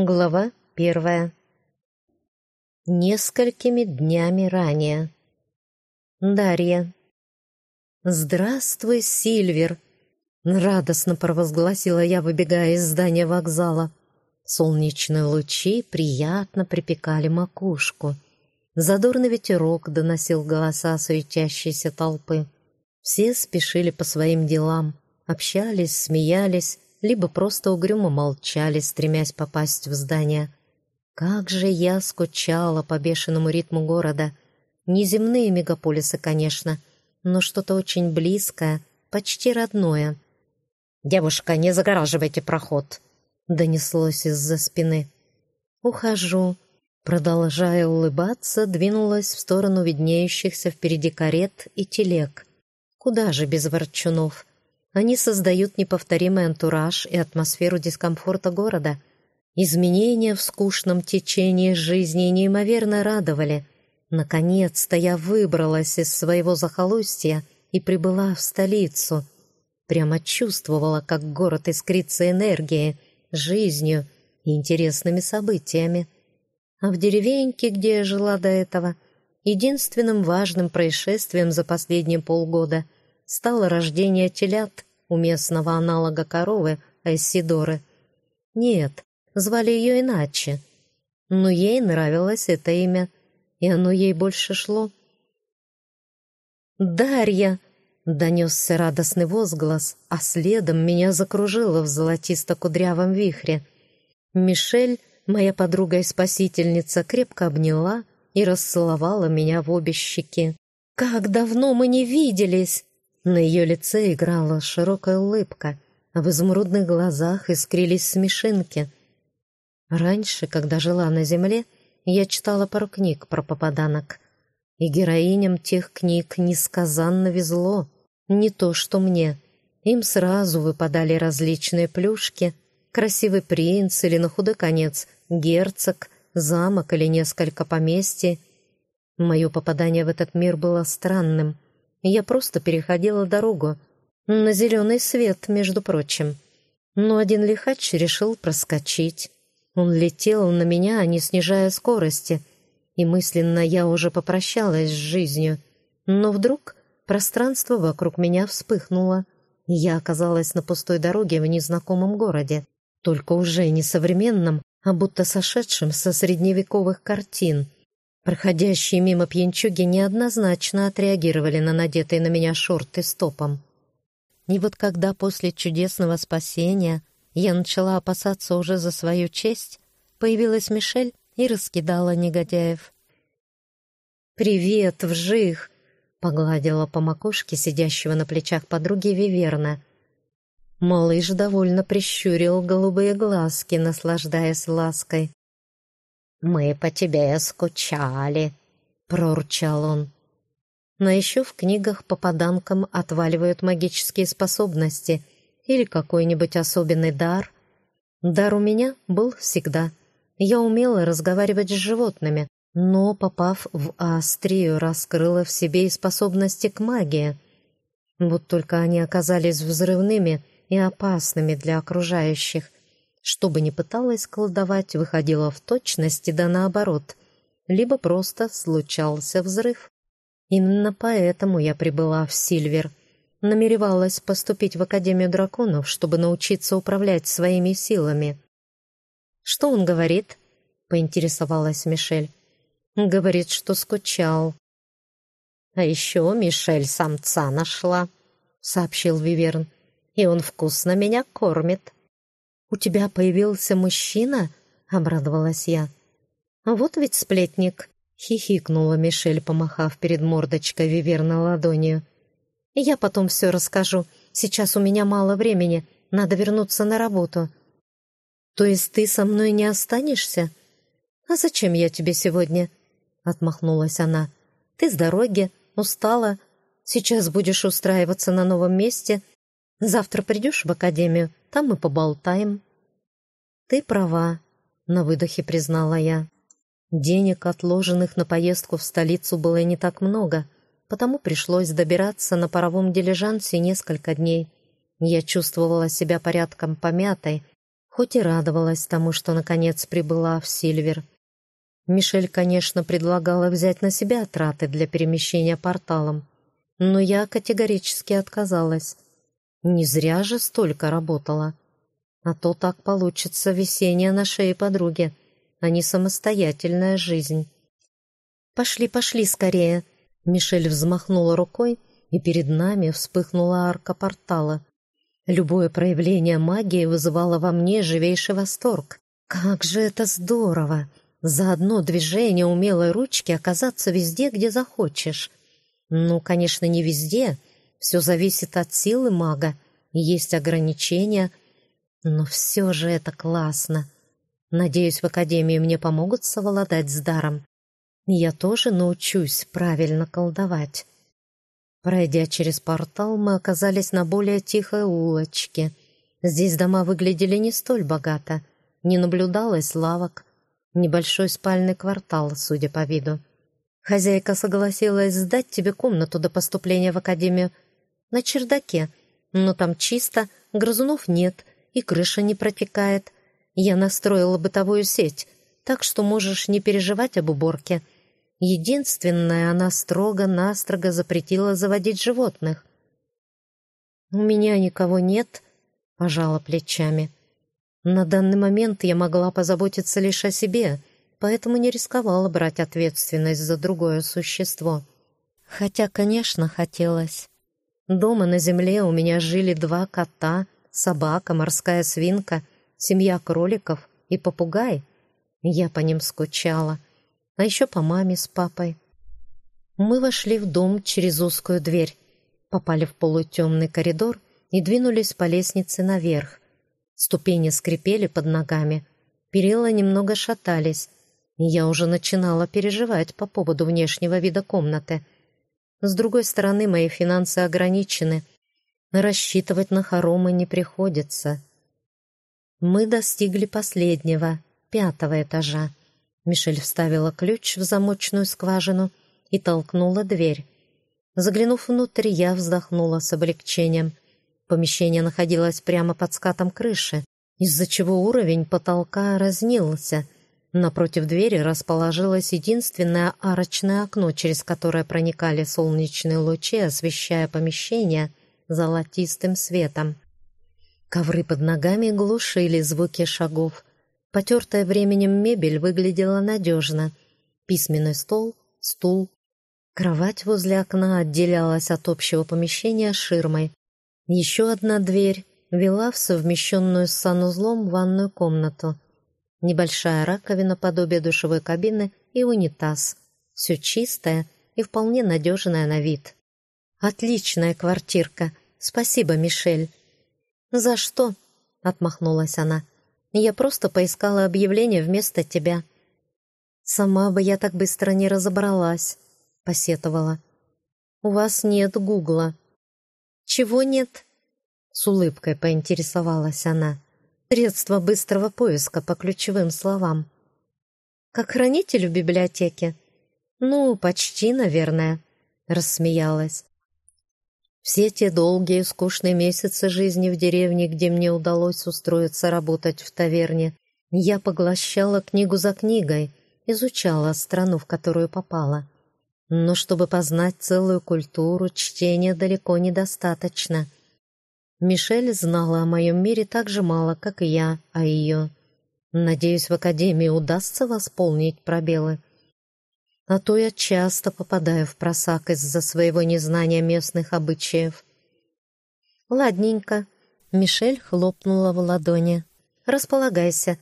Глава первая. Несколькими днями ранее. Дарья. «Здравствуй, Сильвер!» Радостно провозгласила я, выбегая из здания вокзала. Солнечные лучи приятно припекали макушку. Задорный ветерок доносил голоса суетящейся толпы. Все спешили по своим делам, общались, смеялись, либо просто угрюмо молчали, стремясь попасть в здание. Как же я скучала по бешеному ритму города. Не земные мегаполисы, конечно, но что-то очень близкое, почти родное. «Девушка, не загораживайте проход!» — донеслось из-за спины. «Ухожу», продолжая улыбаться, двинулась в сторону виднеющихся впереди карет и телег. Куда же без ворчунов? Они создают неповторимый антураж и атмосферу дискомфорта города. Изменения в скучном течении жизни неимоверно радовали. Наконец-то я выбралась из своего захолустья и прибыла в столицу. Прямо чувствовала, как город искрится энергией, жизнью и интересными событиями. А в деревеньке, где я жила до этого, единственным важным происшествием за последние полгода стало рождение телят, у местного аналога коровы Айсидоры. Нет, звали ее иначе. Но ей нравилось это имя, и оно ей больше шло. «Дарья!» — донесся радостный возглас, а следом меня закружило в золотисто-кудрявом вихре. Мишель, моя подруга и спасительница, крепко обняла и расцеловала меня в обе щеки. «Как давно мы не виделись!» На ее лице играла широкая улыбка, а в изумрудных глазах искрились смешинки. Раньше, когда жила на земле, я читала пару книг про попаданок, и героиням тех книг несказанно везло. Не то, что мне. Им сразу выпадали различные плюшки, красивый принц или, на худой конец, герцог, замок или несколько поместьй. Мое попадание в этот мир было странным — я просто переходила дорогу. На зеленый свет, между прочим. Но один лихач решил проскочить. Он летел на меня, не снижая скорости. И мысленно я уже попрощалась с жизнью. Но вдруг пространство вокруг меня вспыхнуло. И я оказалась на пустой дороге в незнакомом городе. Только уже не современном, а будто сошедшем со средневековых картин — Проходящие мимо пьянчуги неоднозначно отреагировали на надетые на меня шорты с топом. И вот когда после чудесного спасения я начала опасаться уже за свою честь, появилась Мишель и раскидала негодяев. «Привет, вжих!» — погладила по макушке сидящего на плечах подруги Виверна. Малыш довольно прищурил голубые глазки, наслаждаясь лаской. «Мы по тебе скучали», — прорчал он. Но еще в книгах попаданкам отваливают магические способности или какой-нибудь особенный дар. Дар у меня был всегда. Я умела разговаривать с животными, но, попав в Астрию, раскрыла в себе и способности к магии. Вот только они оказались взрывными и опасными для окружающих. Что бы ни пыталась колдовать, выходило в точности да наоборот, либо просто случался взрыв. Именно поэтому я прибыла в Сильвер. Намеревалась поступить в Академию драконов, чтобы научиться управлять своими силами. «Что он говорит?» — поинтересовалась Мишель. «Говорит, что скучал». «А еще Мишель самца нашла», — сообщил Виверн. «И он вкусно меня кормит». «У тебя появился мужчина?» — обрадовалась я. «А вот ведь сплетник!» — хихикнула Мишель, помахав перед мордочкой Виверна ладонью. «Я потом все расскажу. Сейчас у меня мало времени. Надо вернуться на работу». «То есть ты со мной не останешься?» «А зачем я тебе сегодня?» — отмахнулась она. «Ты с дороги, устала. Сейчас будешь устраиваться на новом месте. Завтра придешь в академию, там мы поболтаем». «Ты права», — на выдохе признала я. Денег, отложенных на поездку в столицу, было не так много, потому пришлось добираться на паровом дилижансе несколько дней. Я чувствовала себя порядком помятой, хоть и радовалась тому, что наконец прибыла в Сильвер. Мишель, конечно, предлагала взять на себя траты для перемещения порталом, но я категорически отказалась. Не зря же столько работала. А то так получится весенняя на шее подруги, а не самостоятельная жизнь. «Пошли, пошли скорее!» Мишель взмахнула рукой, и перед нами вспыхнула арка портала. Любое проявление магии вызывало во мне живейший восторг. Как же это здорово! За одно движение умелой ручки оказаться везде, где захочешь. Ну, конечно, не везде. Все зависит от силы мага. Есть ограничения. Но все же это классно. Надеюсь, в Академии мне помогут совладать с даром. Я тоже научусь правильно колдовать. Пройдя через портал, мы оказались на более тихой улочке. Здесь дома выглядели не столь богато. Не наблюдалось лавок. Небольшой спальный квартал, судя по виду. Хозяйка согласилась сдать тебе комнату до поступления в академию. На чердаке. Но там чисто, грызунов нет, и крыша не протекает. Я настроила бытовую сеть, так что можешь не переживать об уборке. Единственное, она строго-настрого запретила заводить животных. «У меня никого нет», — пожала плечами. «На данный момент я могла позаботиться лишь о себе, поэтому не рисковала брать ответственность за другое существо. Хотя, конечно, хотелось. Дома на земле у меня жили два кота, собака, морская свинка, семья кроликов и попугай. Я по ним скучала» а еще по маме с папой. Мы вошли в дом через узкую дверь, попали в полутемный коридор и двинулись по лестнице наверх. Ступени скрипели под ногами, перила немного шатались, и я уже начинала переживать по поводу внешнего вида комнаты. С другой стороны, мои финансы ограничены, рассчитывать на хоромы не приходится. Мы достигли последнего, пятого этажа. Мишель вставила ключ в замочную скважину и толкнула дверь. Заглянув внутрь, я вздохнула с облегчением. Помещение находилось прямо под скатом крыши, из-за чего уровень потолка разнился. Напротив двери расположилось единственное арочное окно, через которое проникали солнечные лучи, освещая помещение золотистым светом. Ковры под ногами глушили звуки шагов, Потертая временем мебель выглядела надежно. Письменный стол, стул. Кровать возле окна отделялась от общего помещения ширмой. Еще одна дверь вела в совмещенную с санузлом ванную комнату. Небольшая раковина подобие душевой кабины и унитаз. Все чистое и вполне надежное на вид. «Отличная квартирка. Спасибо, Мишель». «За что?» — отмахнулась она. Я просто поискала объявление вместо тебя». «Сама бы я так быстро не разобралась», — посетовала. «У вас нет Гугла». «Чего нет?» — с улыбкой поинтересовалась она. «Средство быстрого поиска по ключевым словам». «Как хранитель в библиотеке?» «Ну, почти, наверное», — рассмеялась. Все те долгие, скучные месяцы жизни в деревне, где мне удалось устроиться работать в таверне, я поглощала книгу за книгой, изучала страну, в которую попала. Но чтобы познать целую культуру, чтения далеко недостаточно. Мишель знала о моем мире так же мало, как и я о ее. Надеюсь, в Академии удастся восполнить пробелы а то я часто попадаю в просак из-за своего незнания местных обычаев. «Ладненько», — Мишель хлопнула в ладони. «Располагайся.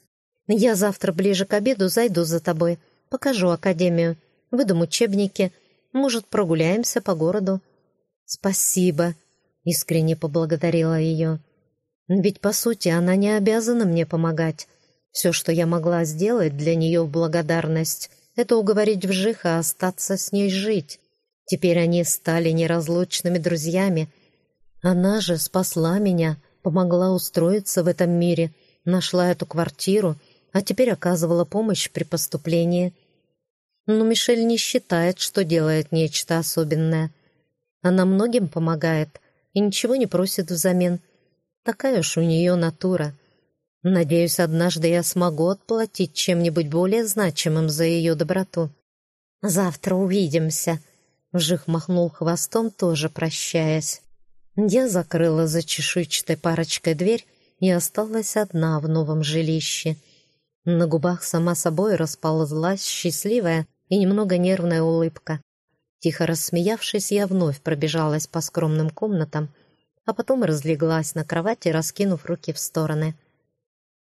Я завтра ближе к обеду зайду за тобой, покажу академию, выдам учебники, может, прогуляемся по городу». «Спасибо», — искренне поблагодарила ее. «Ведь, по сути, она не обязана мне помогать. Все, что я могла сделать для нее в благодарность, это уговорить Вжиха остаться с ней жить. Теперь они стали неразлучными друзьями. Она же спасла меня, помогла устроиться в этом мире, нашла эту квартиру, а теперь оказывала помощь при поступлении. Но Мишель не считает, что делает нечто особенное. Она многим помогает и ничего не просит взамен. Такая уж у нее натура. Надеюсь, однажды я смогу отплатить чем-нибудь более значимым за ее доброту. Завтра увидимся. Вжих махнул хвостом, тоже прощаясь. Я закрыла за чешуйчатой парочкой дверь и осталась одна в новом жилище. На губах сама собой расползлась счастливая и немного нервная улыбка. Тихо рассмеявшись, я вновь пробежалась по скромным комнатам, а потом разлеглась на кровати, раскинув руки в стороны.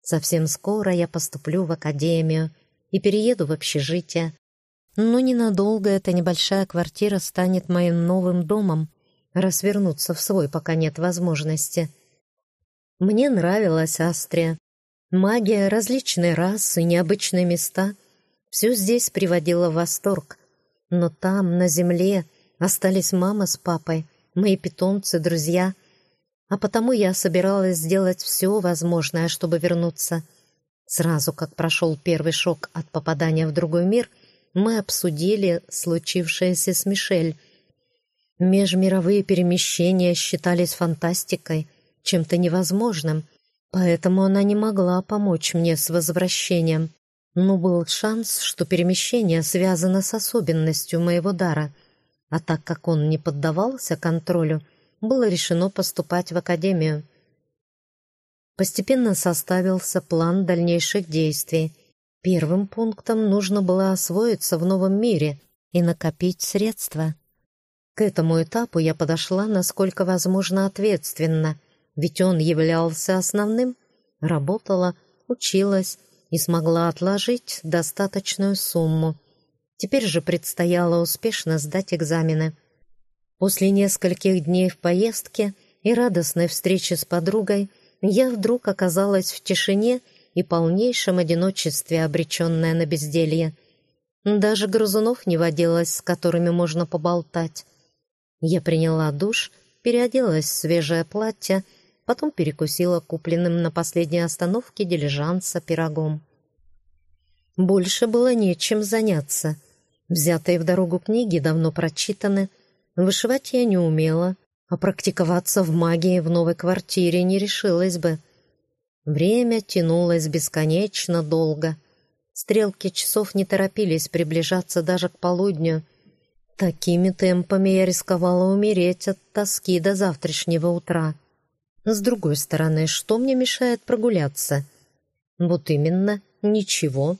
Совсем скоро я поступлю в академию и перееду в общежитие. Но ненадолго эта небольшая квартира станет моим новым домом, Расвернуться в свой пока нет возможности. Мне нравилась Астрия. Магия, различные расы, необычные места — все здесь приводило в восторг. Но там, на земле, остались мама с папой, мои питомцы, друзья. А потому я собиралась сделать все возможное, чтобы вернуться. Сразу как прошел первый шок от попадания в другой мир, мы обсудили случившееся с Мишель — Межмировые перемещения считались фантастикой, чем-то невозможным, поэтому она не могла помочь мне с возвращением. Но был шанс, что перемещение связано с особенностью моего дара, а так как он не поддавался контролю, было решено поступать в академию. Постепенно составился план дальнейших действий. Первым пунктом нужно было освоиться в новом мире и накопить средства. К этому этапу я подошла, насколько возможно, ответственно, ведь он являлся основным, работала, училась и смогла отложить достаточную сумму. Теперь же предстояло успешно сдать экзамены. После нескольких дней в поездке и радостной встречи с подругой я вдруг оказалась в тишине и полнейшем одиночестве, обреченная на безделье. Даже грызунов не водилось, с которыми можно поболтать. Я приняла душ, переоделась в свежее платье, потом перекусила купленным на последней остановке дилижанса пирогом. Больше было нечем заняться. Взятые в дорогу книги давно прочитаны. Вышивать я не умела, а практиковаться в магии в новой квартире не решилась бы. Время тянулось бесконечно долго. Стрелки часов не торопились приближаться даже к полудню — Такими темпами я рисковала умереть от тоски до завтрашнего утра. С другой стороны, что мне мешает прогуляться? Вот именно, ничего.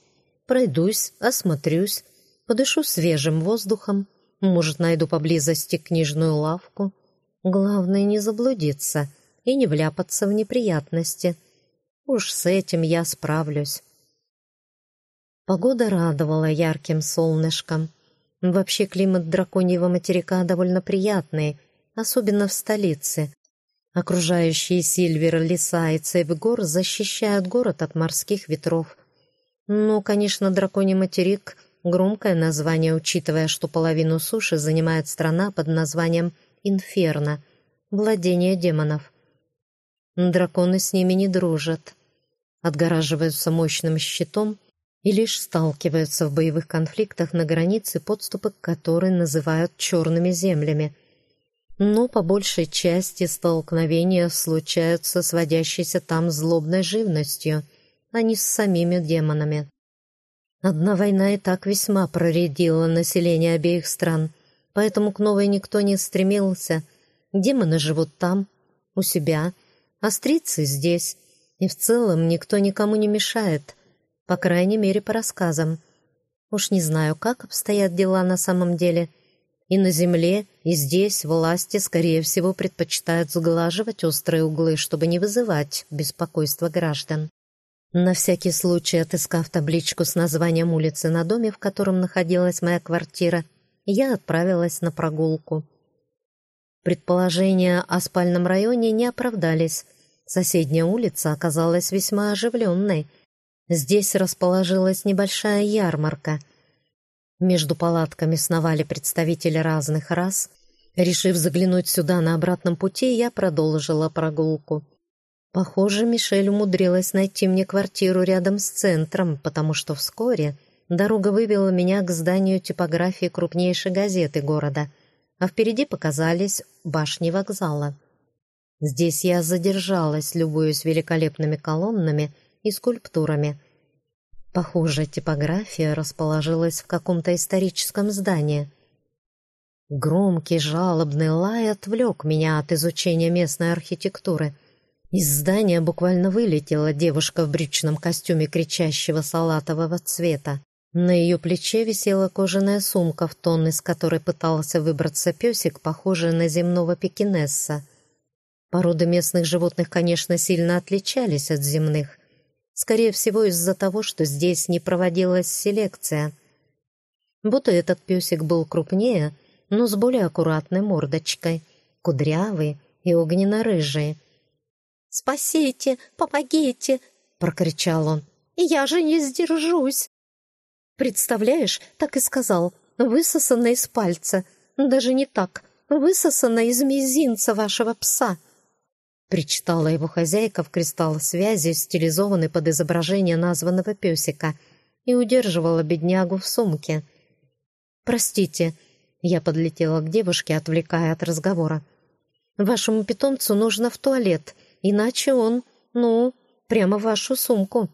Пройдусь, осмотрюсь, подышу свежим воздухом, может, найду поблизости книжную лавку. Главное, не заблудиться и не вляпаться в неприятности. Уж с этим я справлюсь. Погода радовала ярким солнышком. Вообще климат драконьего материка довольно приятный, особенно в столице. Окружающие Сильвер леса и цепь гор защищают город от морских ветров. Ну, конечно, драконий материк — громкое название, учитывая, что половину суши занимает страна под названием Инферно — владение демонов. Драконы с ними не дружат. Отгораживаются мощным щитом — и лишь сталкиваются в боевых конфликтах на границе, подступы к которой называют черными землями. Но по большей части столкновения случаются с водящейся там злобной живностью, а не с самими демонами. Одна война и так весьма проредила население обеих стран, поэтому к новой никто не стремился. Демоны живут там, у себя, австрийцы здесь, и в целом никто никому не мешает — по крайней мере, по рассказам. Уж не знаю, как обстоят дела на самом деле. И на земле, и здесь власти, скорее всего, предпочитают сглаживать острые углы, чтобы не вызывать беспокойства граждан. На всякий случай, отыскав табличку с названием улицы на доме, в котором находилась моя квартира, я отправилась на прогулку. Предположения о спальном районе не оправдались. Соседняя улица оказалась весьма оживленной — Здесь расположилась небольшая ярмарка. Между палатками сновали представители разных рас. Решив заглянуть сюда на обратном пути, я продолжила прогулку. Похоже, Мишель умудрилась найти мне квартиру рядом с центром, потому что вскоре дорога вывела меня к зданию типографии крупнейшей газеты города, а впереди показались башни вокзала. Здесь я задержалась, любуясь великолепными колоннами — и скульптурами. Похоже, типография расположилась в каком-то историческом здании. Громкий жалобный лай отвлек меня от изучения местной архитектуры. Из здания буквально вылетела девушка в брючном костюме кричащего салатового цвета. На ее плече висела кожаная сумка, в тон из которой пытался выбраться песик, похожий на земного пекинесса. Породы местных животных, конечно, сильно отличались от земных. Скорее всего, из-за того, что здесь не проводилась селекция. Будто этот песик был крупнее, но с более аккуратной мордочкой, кудрявый и огненно-рыжий. «Спасите! Помогите!» — прокричал он. «Я же не сдержусь!» Представляешь, так и сказал. Высосано из пальца. Даже не так. Высосано из мизинца вашего пса. Причитала его хозяйка в кристалл связи, стилизованный под изображение названного песика, и удерживала беднягу в сумке. «Простите», — я подлетела к девушке, отвлекая от разговора. «Вашему питомцу нужно в туалет, иначе он, ну, прямо в вашу сумку».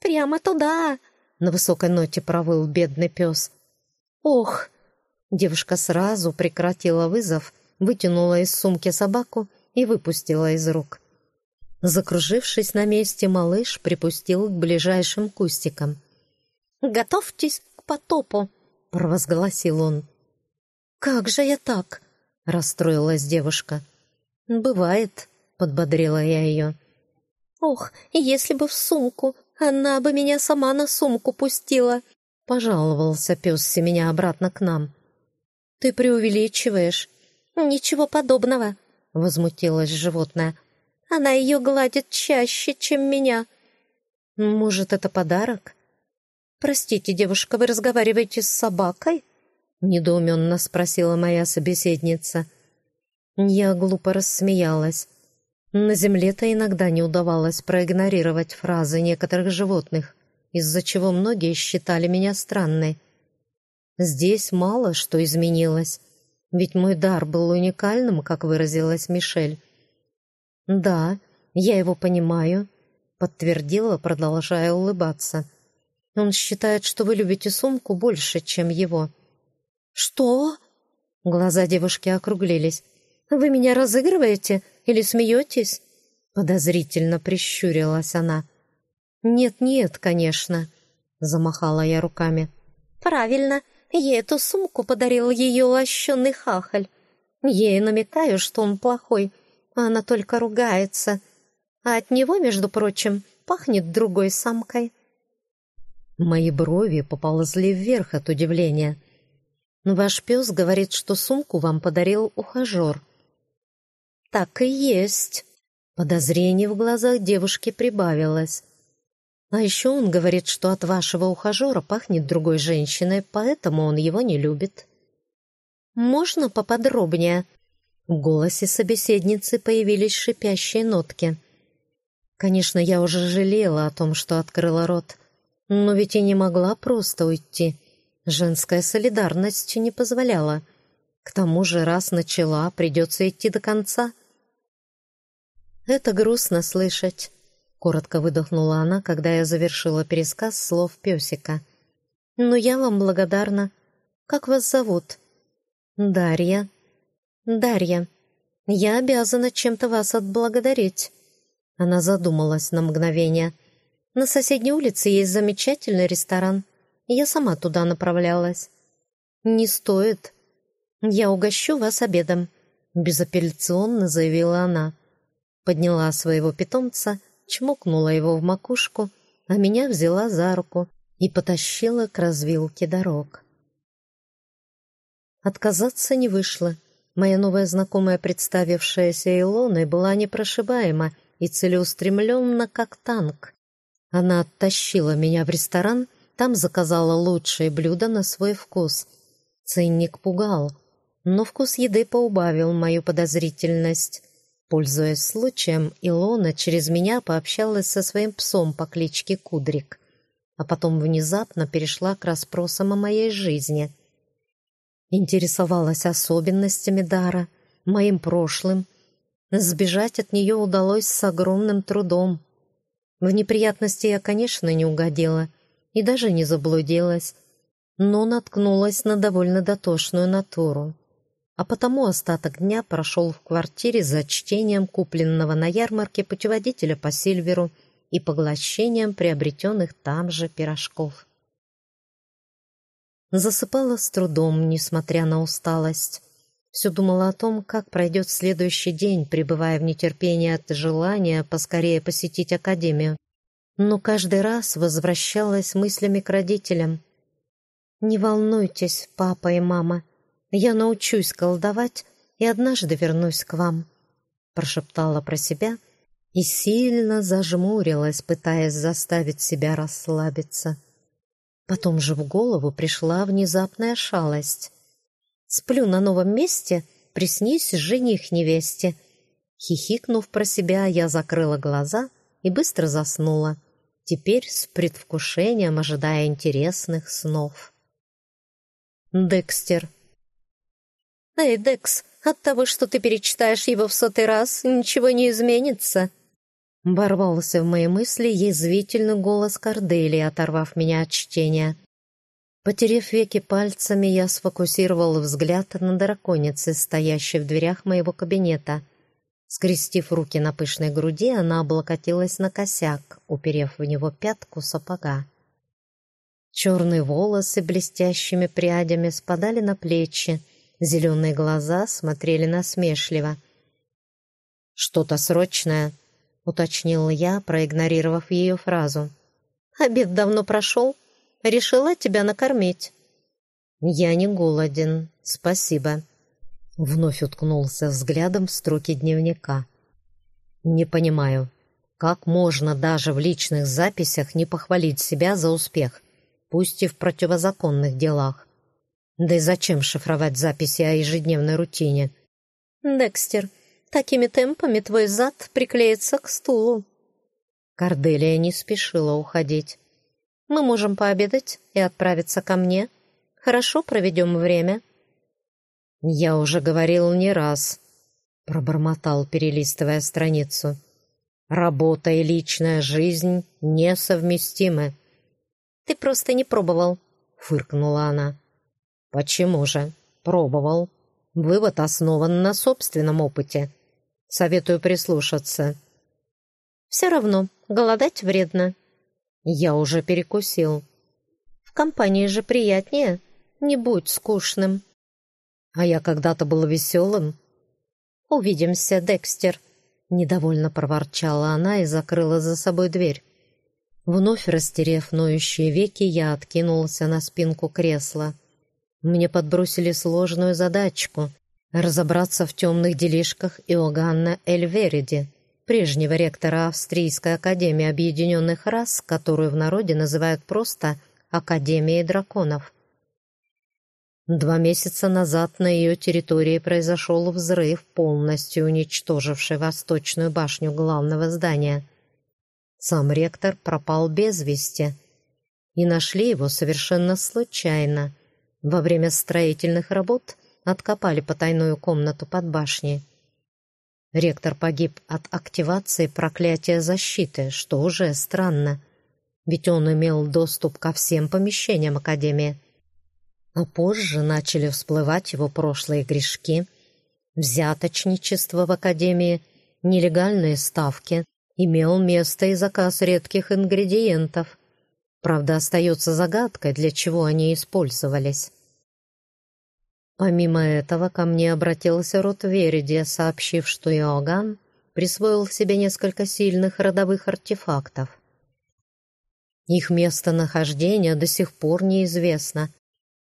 «Прямо туда!» на высокой ноте провыл бедный пес. «Ох!» Девушка сразу прекратила вызов, вытянула из сумки собаку и выпустила из рук. Закружившись на месте, малыш припустил к ближайшим кустикам. «Готовьтесь к потопу!» — провозгласил он. «Как же я так?» — расстроилась девушка. «Бывает», — подбодрила я ее. «Ох, если бы в сумку, она бы меня сама на сумку пустила!» Пожаловался пес меня обратно к нам. «Ты преувеличиваешь». «Ничего подобного», — возмутилось животное. «Она ее гладит чаще, чем меня». «Может, это подарок?» «Простите, девушка, вы разговариваете с собакой?» — недоуменно спросила моя собеседница. Я глупо рассмеялась. На земле-то иногда не удавалось проигнорировать фразы некоторых животных, из-за чего многие считали меня странной. Здесь мало что изменилось, ведь мой дар был уникальным, как выразилась Мишель. «Да, я его понимаю», — подтвердила, продолжая улыбаться. «Он считает, что вы любите сумку больше, чем его». «Что?» Глаза девушки округлились. «Вы меня разыгрываете?» или смеетесь?» Подозрительно прищурилась она. «Нет-нет, конечно», — замахала я руками. «Правильно, ей эту сумку подарил ее лощеный хахаль. Ей намекаю, что он плохой, а она только ругается. А от него, между прочим, пахнет другой самкой». Мои брови поползли вверх от удивления. «Ваш пес говорит, что сумку вам подарил ухажер», «Так и есть». Подозрение в глазах девушки прибавилось. «А еще он говорит, что от вашего ухажера пахнет другой женщиной, поэтому он его не любит». «Можно поподробнее?» В голосе собеседницы появились шипящие нотки. Конечно, я уже жалела о том, что открыла рот, но ведь и не могла просто уйти. Женская солидарность не позволяла. К тому же, раз начала, придется идти до конца — «Это грустно слышать», — коротко выдохнула она, когда я завершила пересказ слов песика. «Но я вам благодарна. Как вас зовут?» «Дарья». «Дарья, я обязана чем-то вас отблагодарить». Она задумалась на мгновение. «На соседней улице есть замечательный ресторан. Я сама туда направлялась». «Не стоит. Я угощу вас обедом», — безапелляционно заявила она подняла своего питомца, чмокнула его в макушку, а меня взяла за руку и потащила к развилке дорог. Отказаться не вышло. Моя новая знакомая, представившаяся Илоной, была непрошибаема и целеустремленна, как танк. Она оттащила меня в ресторан, там заказала лучшие блюда на свой вкус. Ценник пугал, но вкус еды поубавил мою подозрительность. Пользуясь случаем, Илона через меня пообщалась со своим псом по кличке Кудрик, а потом внезапно перешла к расспросам о моей жизни. Интересовалась особенностями дара, моим прошлым. Сбежать от нее удалось с огромным трудом. В неприятности я, конечно, не угодила и даже не заблудилась, но наткнулась на довольно дотошную натуру. А потому остаток дня прошел в квартире за чтением купленного на ярмарке путеводителя по Сильверу и поглощением приобретенных там же пирожков. Засыпала с трудом, несмотря на усталость. Все думала о том, как пройдет следующий день, пребывая в нетерпении от желания поскорее посетить академию. Но каждый раз возвращалась мыслями к родителям. «Не волнуйтесь, папа и мама, я научусь колдовать и однажды вернусь к вам», прошептала про себя и сильно зажмурилась, пытаясь заставить себя расслабиться. Потом же в голову пришла внезапная шалость. Сплю на новом месте, приснись жених невесте. Хихикнув про себя, я закрыла глаза и быстро заснула, теперь с предвкушением ожидая интересных снов. Декстер. «Эй, Декс, от того, что ты перечитаешь его в сотый раз, ничего не изменится», Ворвался в мои мысли язвительный голос Кордели, оторвав меня от чтения. Потерев веки пальцами, я сфокусировал взгляд на драконице, стоящей в дверях моего кабинета. Скрестив руки на пышной груди, она облокотилась на косяк, уперев в него пятку сапога. Черные волосы блестящими прядями спадали на плечи, зеленые глаза смотрели насмешливо. «Что-то срочное?» — уточнил я, проигнорировав ее фразу. «Обед давно прошел. Решила тебя накормить». «Я не голоден, спасибо». Вновь уткнулся взглядом в строки дневника. «Не понимаю, как можно даже в личных записях не похвалить себя за успех, пусть и в противозаконных делах? Да и зачем шифровать записи о ежедневной рутине?» «Декстер, Такими темпами твой зад приклеится к стулу». Корделия не спешила уходить. «Мы можем пообедать и отправиться ко мне. Хорошо проведем время». «Я уже говорил не раз», — пробормотал, перелистывая страницу. «Работа и личная жизнь несовместимы». «Ты просто не пробовал», — фыркнула она. «Почему же? Пробовал. Вывод основан на собственном опыте. Советую прислушаться. Все равно, голодать вредно. Я уже перекусил. В компании же приятнее. Не будь скучным. А я когда-то был веселым. Увидимся, Декстер. Недовольно проворчала она и закрыла за собой дверь. Вновь растерев ноющие веки, я откинулся на спинку кресла. Мне подбросили сложную задачку разобраться в темных делишках Иоганна Эльвериди, прежнего ректора Австрийской академии объединенных рас, которую в народе называют просто «Академией драконов». Два месяца назад на ее территории произошел взрыв, полностью уничтоживший восточную башню главного здания. Сам ректор пропал без вести, и нашли его совершенно случайно. Во время строительных работ – откопали потайную комнату под башней. Ректор погиб от активации проклятия защиты, что уже странно, ведь он имел доступ ко всем помещениям Академии. А позже начали всплывать его прошлые грешки, взяточничество в Академии, нелегальные ставки, имел место и заказ редких ингредиентов. Правда, остается загадкой, для чего они использовались. Помимо этого, ко мне обратился род Вериди, сообщив, что Иоганн присвоил себе несколько сильных родовых артефактов. Их местонахождение до сих пор неизвестно,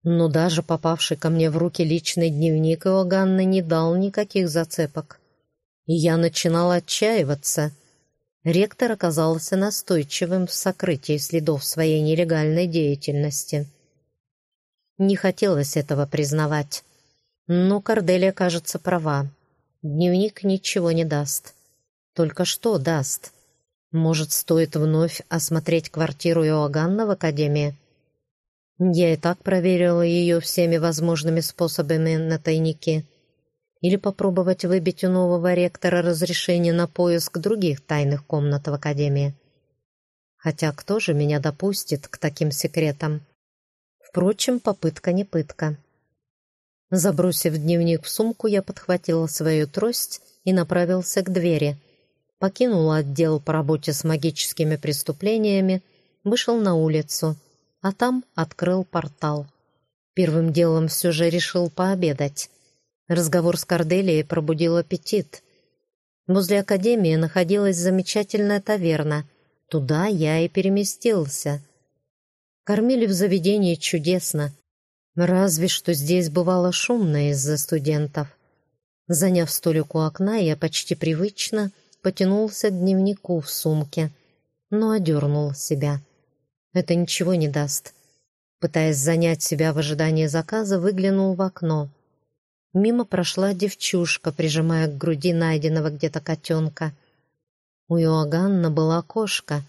но даже попавший ко мне в руки личный дневник Иоганна не дал никаких зацепок. И я начинал отчаиваться. Ректор оказался настойчивым в сокрытии следов своей нелегальной деятельности. Не хотелось этого признавать. Но Корделия, кажется, права. Дневник ничего не даст. Только что даст? Может, стоит вновь осмотреть квартиру Иоганна в Академии? Я и так проверила ее всеми возможными способами на тайнике. Или попробовать выбить у нового ректора разрешение на поиск других тайных комнат в Академии. Хотя кто же меня допустит к таким секретам? Впрочем, попытка не пытка. Забросив дневник в сумку, я подхватила свою трость и направился к двери. Покинул отдел по работе с магическими преступлениями, вышел на улицу, а там открыл портал. Первым делом все же решил пообедать. Разговор с Корделией пробудил аппетит. Возле академии находилась замечательная таверна. Туда я и переместился. Кормили в заведении чудесно. Разве что здесь бывало шумно из-за студентов. Заняв столик у окна, я почти привычно потянулся к дневнику в сумке, но одернул себя. Это ничего не даст. Пытаясь занять себя в ожидании заказа, выглянул в окно. Мимо прошла девчушка, прижимая к груди найденного где-то котенка. У Иоганна была кошка.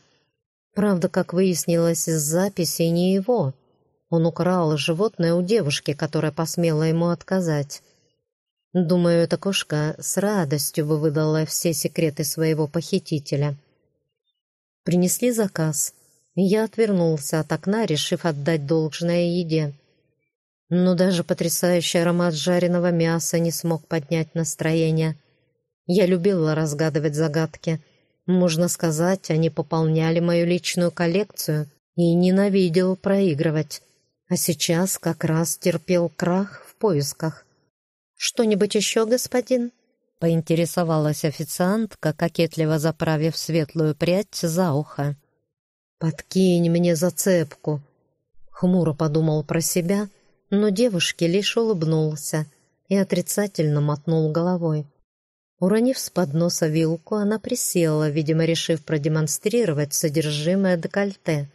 Правда, как выяснилось из записи, не его. Он украл животное у девушки, которая посмела ему отказать. Думаю, эта кошка с радостью бы выдала все секреты своего похитителя. Принесли заказ — я отвернулся от окна, решив отдать должное еде. Но даже потрясающий аромат жареного мяса не смог поднять настроение. Я любила разгадывать загадки. Можно сказать, они пополняли мою личную коллекцию и ненавидел проигрывать. А сейчас как раз терпел крах в поисках. «Что-нибудь еще, господин?» — поинтересовалась официантка, кокетливо заправив светлую прядь за ухо. «Подкинь мне зацепку!» Хмуро подумал про себя, но девушке лишь улыбнулся и отрицательно мотнул головой. Уронив с подноса вилку, она присела, видимо, решив продемонстрировать содержимое декольте.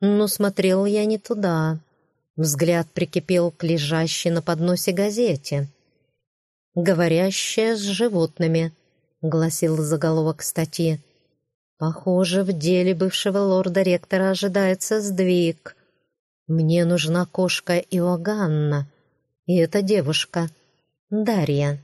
Но смотрел я не туда. Взгляд прикипел к лежащей на подносе газете. «Говорящая с животными», — гласил заголовок статьи. Похоже, в деле бывшего лорда-ректора ожидается сдвиг. Мне нужна кошка Иоганна. И эта девушка, Дарья.